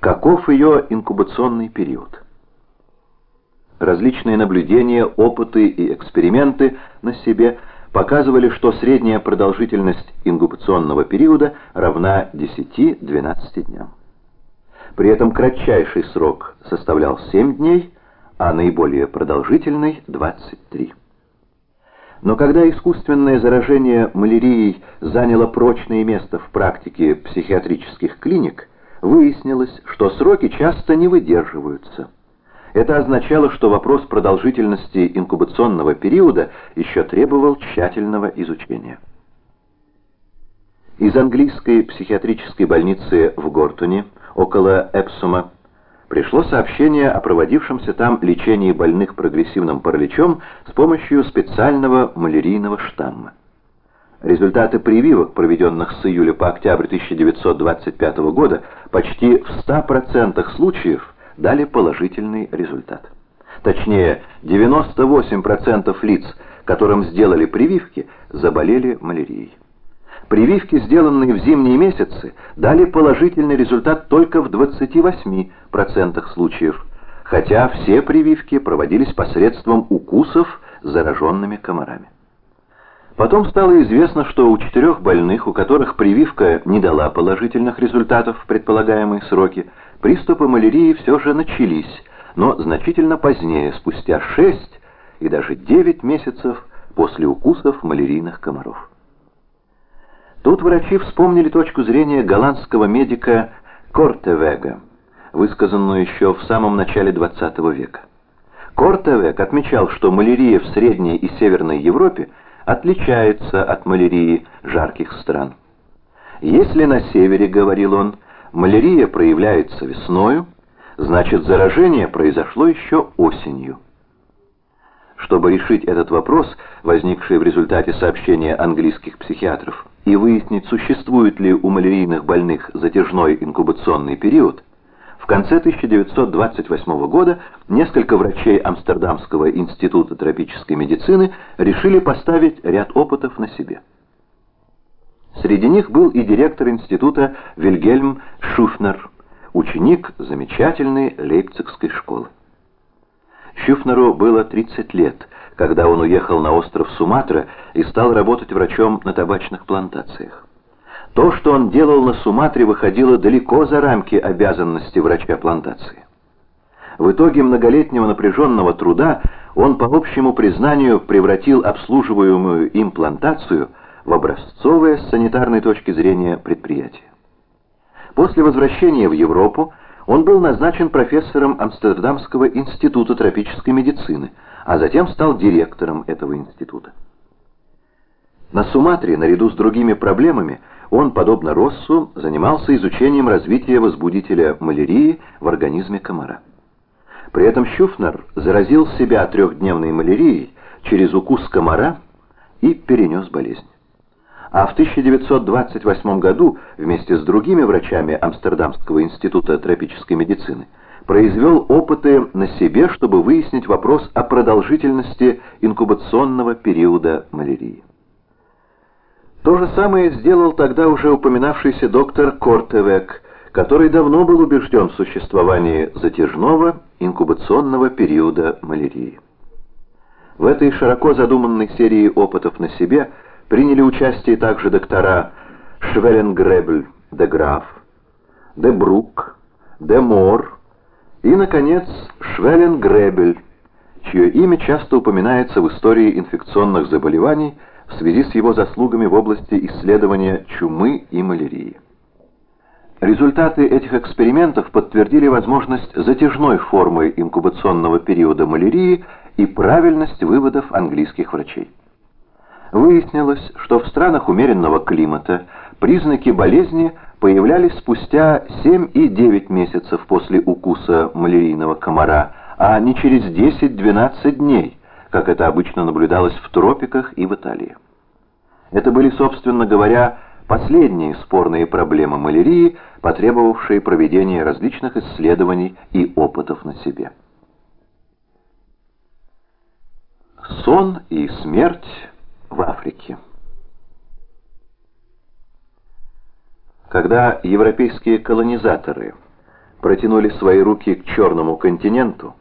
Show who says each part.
Speaker 1: каков ее инкубационный период. Различные наблюдения, опыты и эксперименты на себе показывали, что средняя продолжительность инкубационного периода равна 10-12 дням. При этом кратчайший срок составлял 7 дней, а наиболее продолжительный – 23. Но когда искусственное заражение малярией заняло прочное место в практике психиатрических клиник, выяснилось, что сроки часто не выдерживаются. Это означало, что вопрос продолжительности инкубационного периода еще требовал тщательного изучения. Из английской психиатрической больницы в Гортоне, около Эпсума, пришло сообщение о проводившемся там лечении больных прогрессивным параличом с помощью специального малярийного штамма. Результаты прививок, проведенных с июля по октябрь 1925 года, почти в 100% случаев дали положительный результат. Точнее, 98% лиц, которым сделали прививки, заболели малярией. Прививки, сделанные в зимние месяцы, дали положительный результат только в 28% случаев, хотя все прививки проводились посредством укусов зараженными комарами. Потом стало известно, что у четырех больных, у которых прививка не дала положительных результатов в предполагаемые сроки, приступы малярии все же начались, но значительно позднее, спустя 6 и даже 9 месяцев после укусов малярийных комаров. Тут врачи вспомнили точку зрения голландского медика Кортевега, высказанную еще в самом начале XX века. Кортевег отмечал, что малярия в Средней и Северной Европе отличается от малярии жарких стран. Если на севере, говорил он, малярия проявляется весною, значит заражение произошло еще осенью. Чтобы решить этот вопрос, возникший в результате сообщения английских психиатров, и выяснить, существует ли у малярийных больных затяжной инкубационный период, в конце 1928 года несколько врачей Амстердамского института тропической медицины решили поставить ряд опытов на себе. Среди них был и директор института Вильгельм Шуфнер, ученик замечательной лейпцигской школы. Шюфнеру было 30 лет, когда он уехал на остров Суматра и стал работать врачом на табачных плантациях. То, что он делал на Суматре, выходило далеко за рамки обязанности врача плантации. В итоге многолетнего напряженного труда он, по общему признанию, превратил обслуживаемую им плантацию в образцовое с санитарной точки зрения предприятие. После возвращения в Европу он был назначен профессором Амстердамского института тропической медицины, а затем стал директором этого института. На Суматре, наряду с другими проблемами, он, подобно Россу, занимался изучением развития возбудителя малярии в организме комара. При этом Щуфнер заразил себя трехдневной малярией через укус комара и перенес болезнь а в 1928 году вместе с другими врачами Амстердамского института тропической медицины произвел опыты на себе, чтобы выяснить вопрос о продолжительности инкубационного периода малярии. То же самое сделал тогда уже упоминавшийся доктор Кортевек, который давно был убежден в существовании затяжного инкубационного периода малярии. В этой широко задуманной серии опытов на себе – Приняли участие также доктора Швелленгребль де Граф, де Брук, де Мор и, наконец, Швелленгребель, чье имя часто упоминается в истории инфекционных заболеваний в связи с его заслугами в области исследования чумы и малярии. Результаты этих экспериментов подтвердили возможность затяжной формы инкубационного периода малярии и правильность выводов английских врачей. Выяснилось, что в странах умеренного климата признаки болезни появлялись спустя 7 и 9 месяцев после укуса малярийного комара, а не через 10-12 дней, как это обычно наблюдалось в тропиках и в Италии. Это были, собственно говоря, последние спорные проблемы малярии, потребовавшие проведения различных исследований и опытов на себе. Сон и смерть в Африке. Когда европейские колонизаторы протянули свои руки к черному континенту,